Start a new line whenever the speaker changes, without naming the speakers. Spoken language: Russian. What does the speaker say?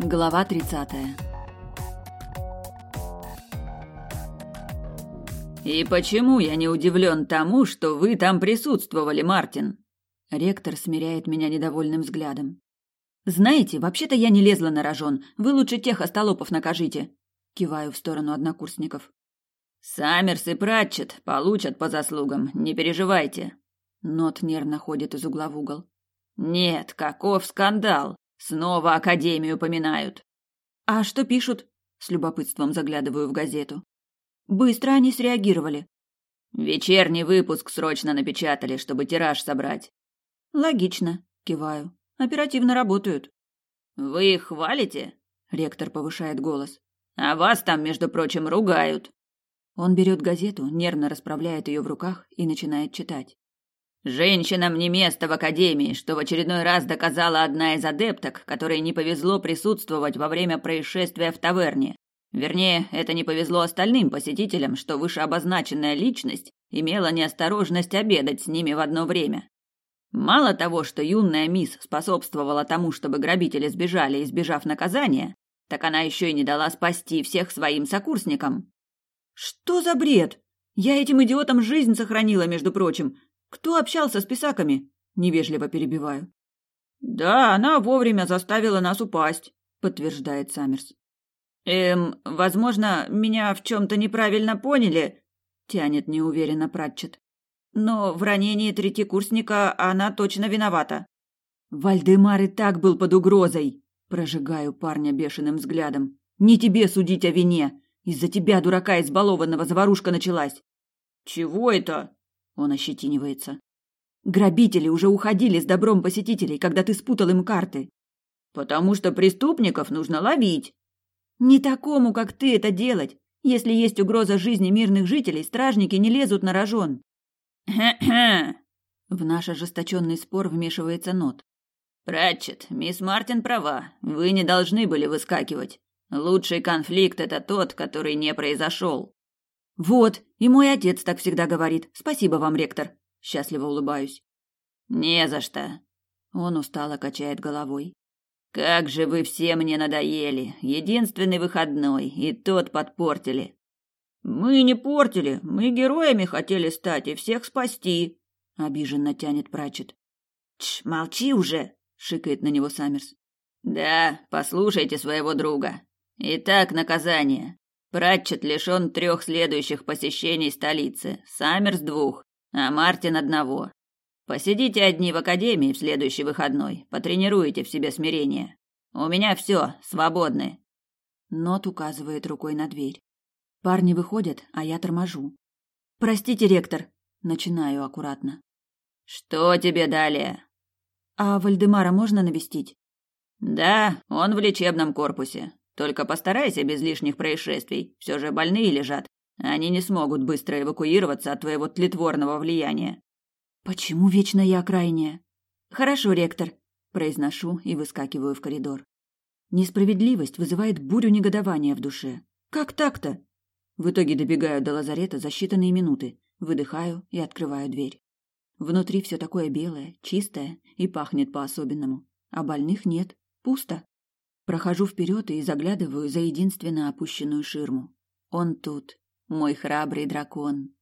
Глава 30.
И почему я не удивлен тому, что вы там присутствовали, Мартин?
Ректор смиряет меня недовольным взглядом. Знаете, вообще-то я не лезла на рожон. Вы лучше тех остолопов накажите. Киваю в сторону однокурсников.
Саммерс и Пратчет получат по заслугам, не переживайте.
Нот нервно ходит из угла в угол.
Нет, каков скандал! Снова Академию поминают.
А что пишут? С любопытством заглядываю в газету. Быстро они среагировали.
Вечерний выпуск срочно напечатали, чтобы тираж собрать.
Логично, киваю. Оперативно работают.
Вы их хвалите?
Ректор повышает голос.
А вас там, между прочим, ругают.
Он берет газету, нервно расправляет ее в руках и начинает читать.
Женщинам не место в академии, что в очередной раз доказала одна из адепток, которой не повезло присутствовать во время происшествия в таверне. Вернее, это не повезло остальным посетителям, что вышеобозначенная личность имела неосторожность обедать с ними в одно время. Мало того, что юная мисс способствовала тому, чтобы грабители сбежали, избежав наказания, так она еще и не дала спасти всех своим сокурсникам.
Что за бред? Я этим идиотам жизнь сохранила, между прочим. Кто общался с писаками? Невежливо перебиваю. Да, она вовремя заставила нас упасть, подтверждает Саммерс. Эм, возможно, меня в чем-то неправильно поняли, тянет неуверенно Пратчет. Но в ранении третьекурсника она точно виновата. Вальдемар и так был под угрозой, прожигаю парня бешеным взглядом. Не тебе судить о вине. Из-за тебя, дурака избалованного, заварушка началась. Чего это? Он ощетинивается. Грабители уже уходили с добром посетителей, когда ты спутал им карты. Потому что преступников нужно ловить. Не такому, как ты, это делать. Если есть угроза жизни мирных жителей, стражники не лезут на рожон. В наш ожесточенный спор вмешивается Нот.
Пратчет, мисс Мартин права. Вы не должны были выскакивать. Лучший конфликт это тот, который не произошел.
Вот, и мой отец так всегда говорит. Спасибо вам, ректор. Счастливо улыбаюсь.
Не за что.
Он устало качает головой.
Как же вы все мне надоели. Единственный выходной, и тот подпортили. Мы не портили, мы героями хотели стать и всех спасти, обиженно тянет Прачет. Тш, молчи уже, шикает на него Саммерс. Да, послушайте своего друга. Итак, наказание. Пратчет лишен трех следующих посещений столицы, Саммерс двух, а Мартин одного. Посидите одни в академии в следующий выходной, потренируете в себе смирение. У меня все, свободны.
Нот указывает рукой на дверь. Парни выходят, а я торможу. Простите, ректор, начинаю аккуратно.
Что тебе далее?
А Вальдемара можно навестить?
Да, он в лечебном корпусе. Только постарайся без лишних происшествий. Все же больные лежат. Они не смогут быстро эвакуироваться от твоего тлетворного влияния.
Почему вечно я крайняя? Хорошо, ректор, произношу и выскакиваю в коридор. Несправедливость вызывает бурю негодования в душе. Как так-то? В итоге добегаю до лазарета за считанные минуты, выдыхаю и открываю дверь. Внутри все такое белое, чистое и пахнет по-особенному. А больных нет, пусто. Прохожу вперед и заглядываю за единственно опущенную ширму. Он тут, мой храбрый дракон.